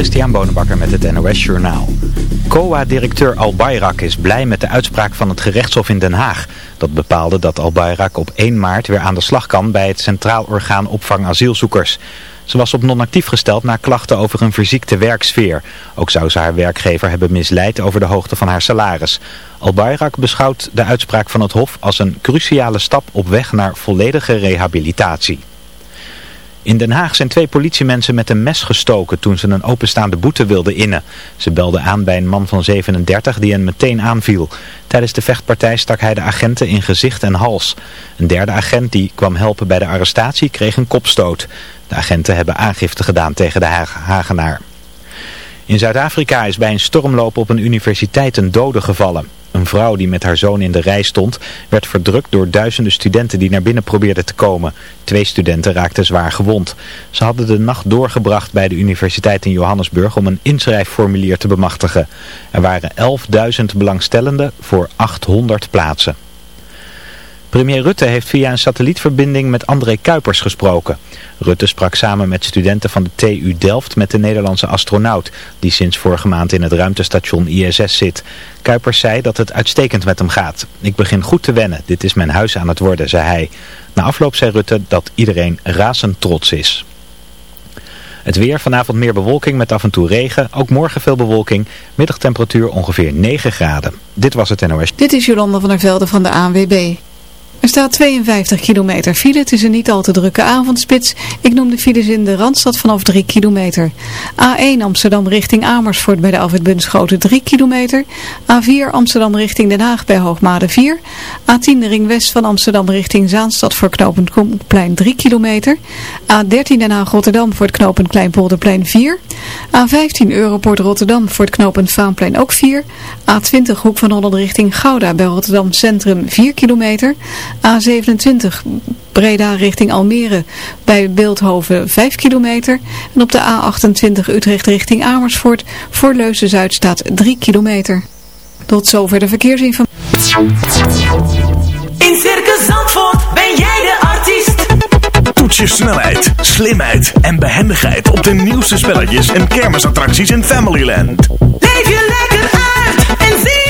Christian Bonenbakker met het NOS Journaal. COA-directeur Al Bayrak is blij met de uitspraak van het gerechtshof in Den Haag. Dat bepaalde dat Al Bayrak op 1 maart weer aan de slag kan bij het Centraal Orgaan Opvang Asielzoekers. Ze was op non-actief gesteld na klachten over een verziekte werksfeer. Ook zou ze haar werkgever hebben misleid over de hoogte van haar salaris. Al Bayrak beschouwt de uitspraak van het hof als een cruciale stap op weg naar volledige rehabilitatie. In Den Haag zijn twee politiemensen met een mes gestoken toen ze een openstaande boete wilden innen. Ze belden aan bij een man van 37 die hen meteen aanviel. Tijdens de vechtpartij stak hij de agenten in gezicht en hals. Een derde agent die kwam helpen bij de arrestatie kreeg een kopstoot. De agenten hebben aangifte gedaan tegen de Hagenaar. In Zuid-Afrika is bij een stormloop op een universiteit een dode gevallen. Een vrouw die met haar zoon in de rij stond, werd verdrukt door duizenden studenten die naar binnen probeerden te komen. Twee studenten raakten zwaar gewond. Ze hadden de nacht doorgebracht bij de universiteit in Johannesburg om een inschrijfformulier te bemachtigen. Er waren 11.000 belangstellenden voor 800 plaatsen. Premier Rutte heeft via een satellietverbinding met André Kuipers gesproken. Rutte sprak samen met studenten van de TU Delft met de Nederlandse astronaut, die sinds vorige maand in het ruimtestation ISS zit. Kuipers zei dat het uitstekend met hem gaat. Ik begin goed te wennen, dit is mijn huis aan het worden, zei hij. Na afloop zei Rutte dat iedereen razend trots is. Het weer, vanavond meer bewolking met af en toe regen. Ook morgen veel bewolking. Middagtemperatuur ongeveer 9 graden. Dit was het NOS. Dit is Jolanda van der Velde van de ANWB. Er staat 52 kilometer file. Het is een niet al te drukke avondspits. Ik noem de files in de Randstad vanaf 3 kilometer. A1 Amsterdam richting Amersfoort bij de Alfred Bunschoten 3 kilometer. A4 Amsterdam richting Den Haag bij Hoogmade 4. A10 de ring west van Amsterdam richting Zaanstad voor knooppunt Koenplein 3 kilometer. A13 Den Haag Rotterdam voor het knooppunt Kleinpolderplein 4. A15 Europort Rotterdam voor het knooppunt Vaanplein ook 4. A20 Hoek van Holland richting Gouda bij Rotterdam Centrum 4 kilometer. A27 Breda richting Almere bij Beeldhoven 5 kilometer. En op de A28 Utrecht richting Amersfoort voor Leuzen-Zuid staat 3 kilometer. Tot zover de verkeersinformatie. In Circus Zandvoort ben jij de artiest. Toets je snelheid, slimheid en behendigheid op de nieuwste spelletjes en kermisattracties in Familyland. Leef je lekker uit en zie.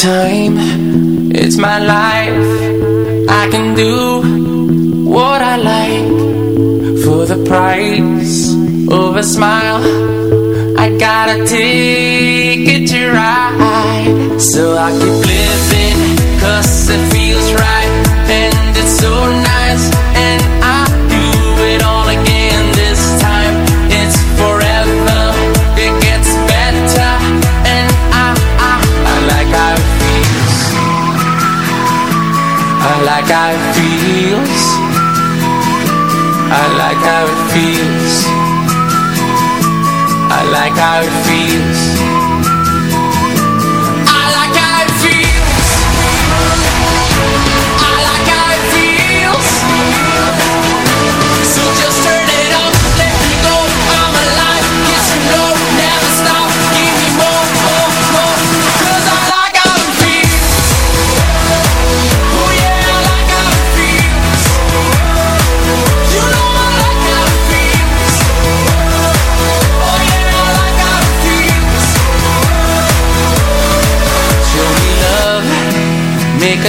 time. It's my life. I can do what I like For the price of a smile. I gotta take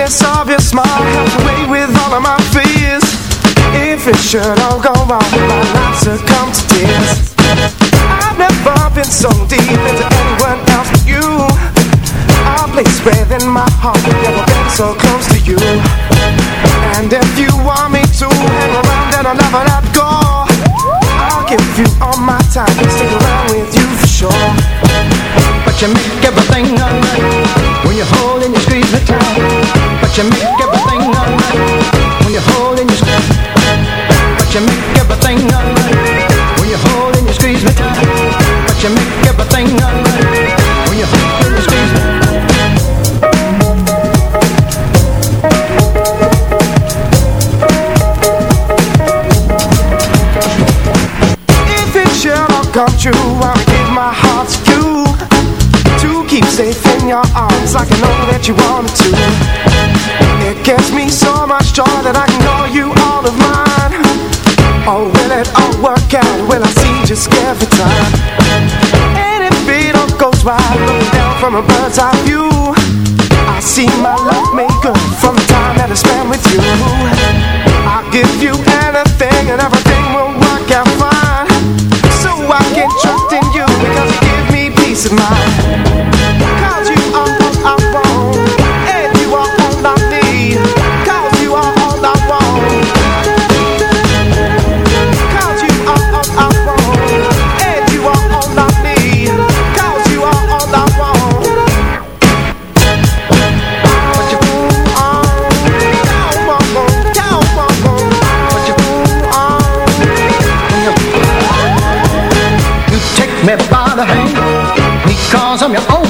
miss true I would give my heart to you To keep safe in your arms Like I know that you want me to It gives me so much joy That I can call you all of mine Oh, will it all work out? Will I see just every time? And if it all goes right Look down from a bird's eye view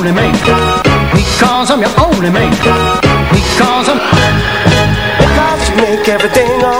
only mate Because I'm your only mate Because I'm Because you make everything alright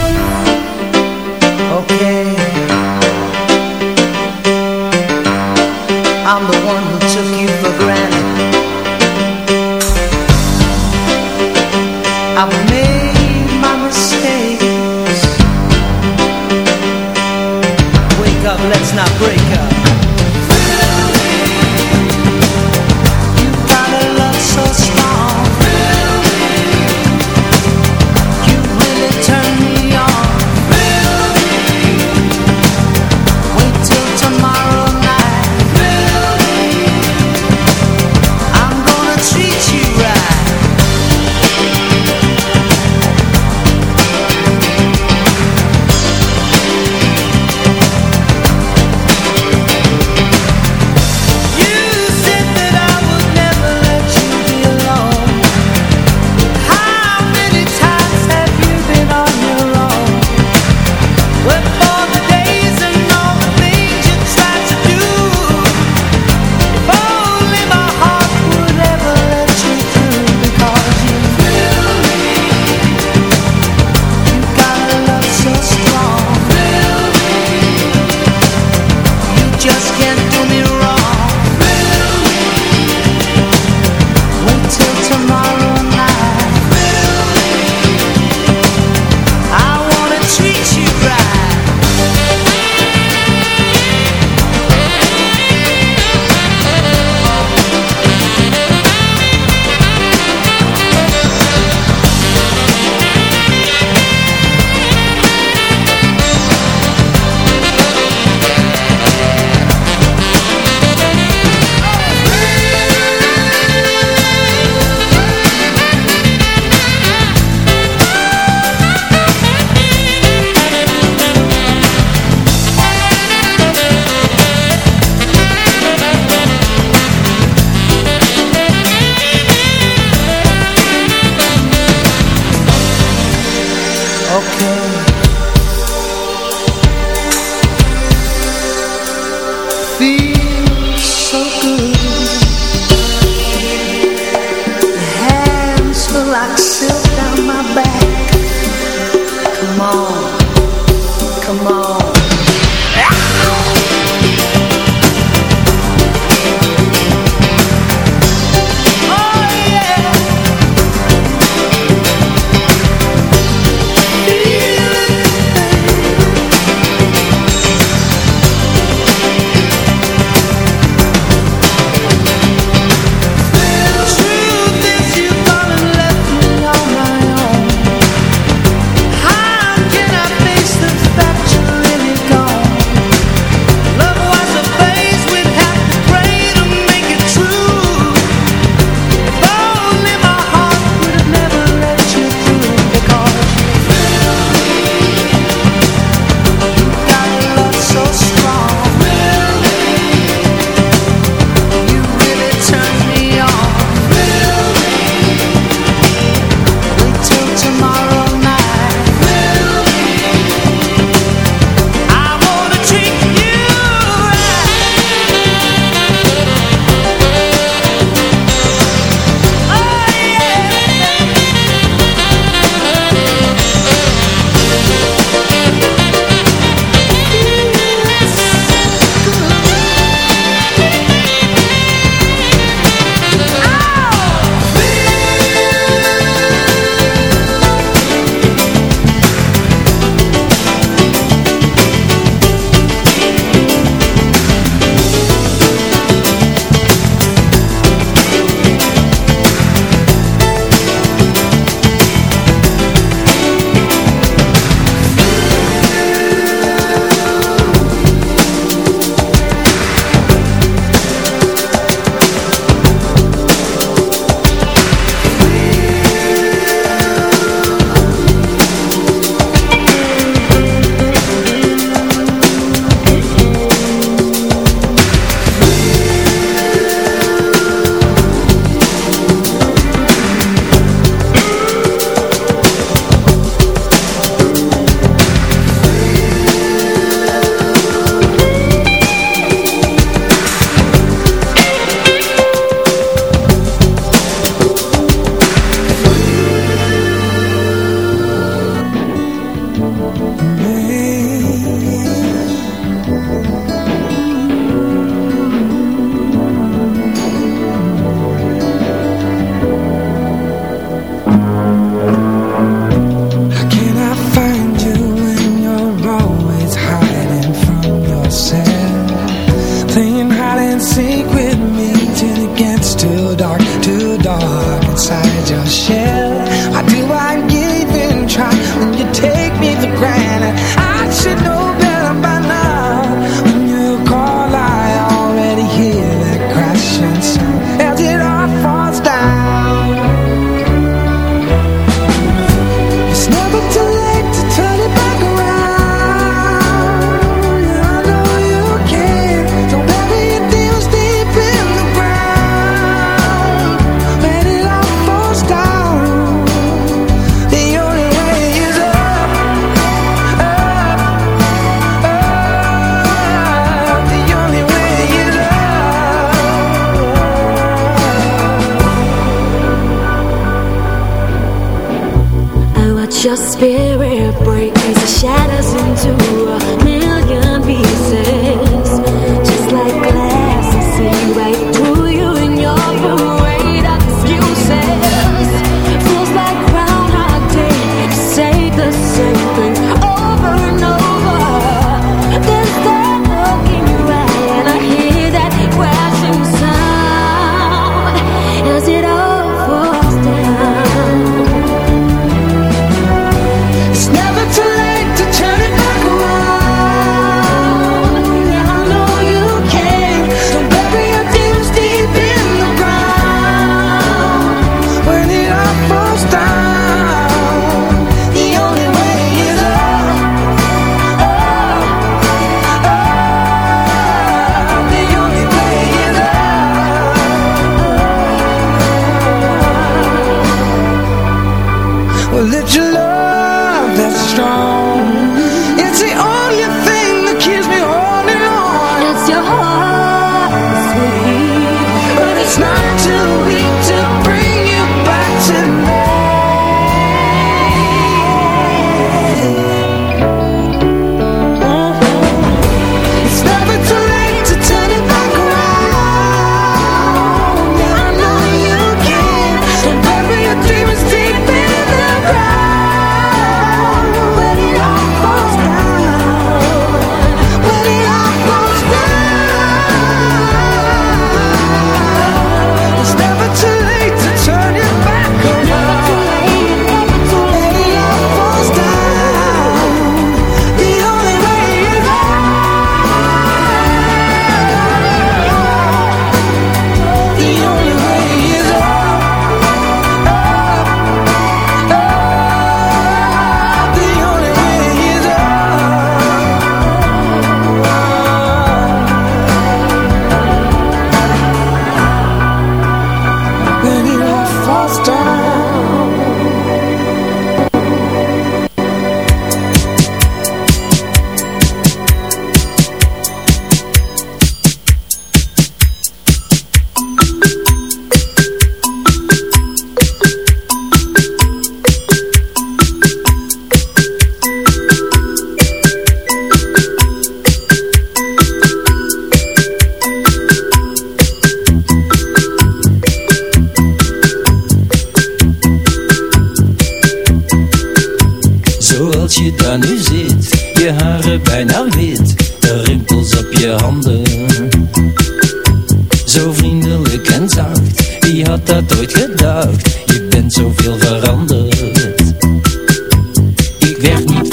me the grind. I should know.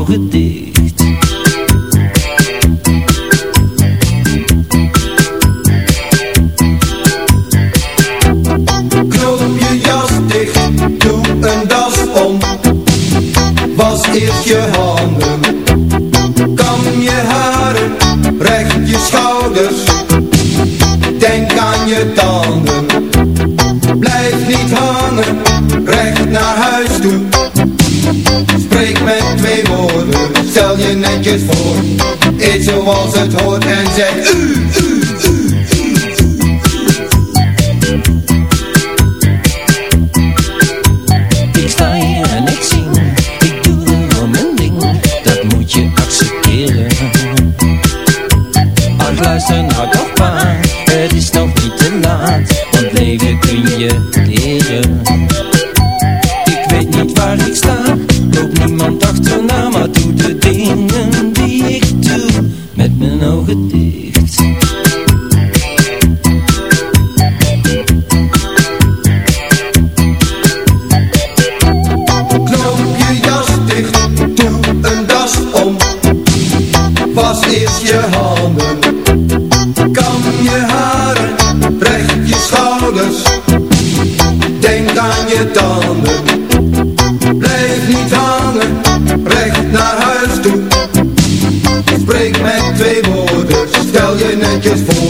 aurait is je handen. Kam je haren, recht je schouders. Denk aan je tanden. Blijf niet hangen, recht naar huis toe. Spreek met twee woorden, stel je netjes voor.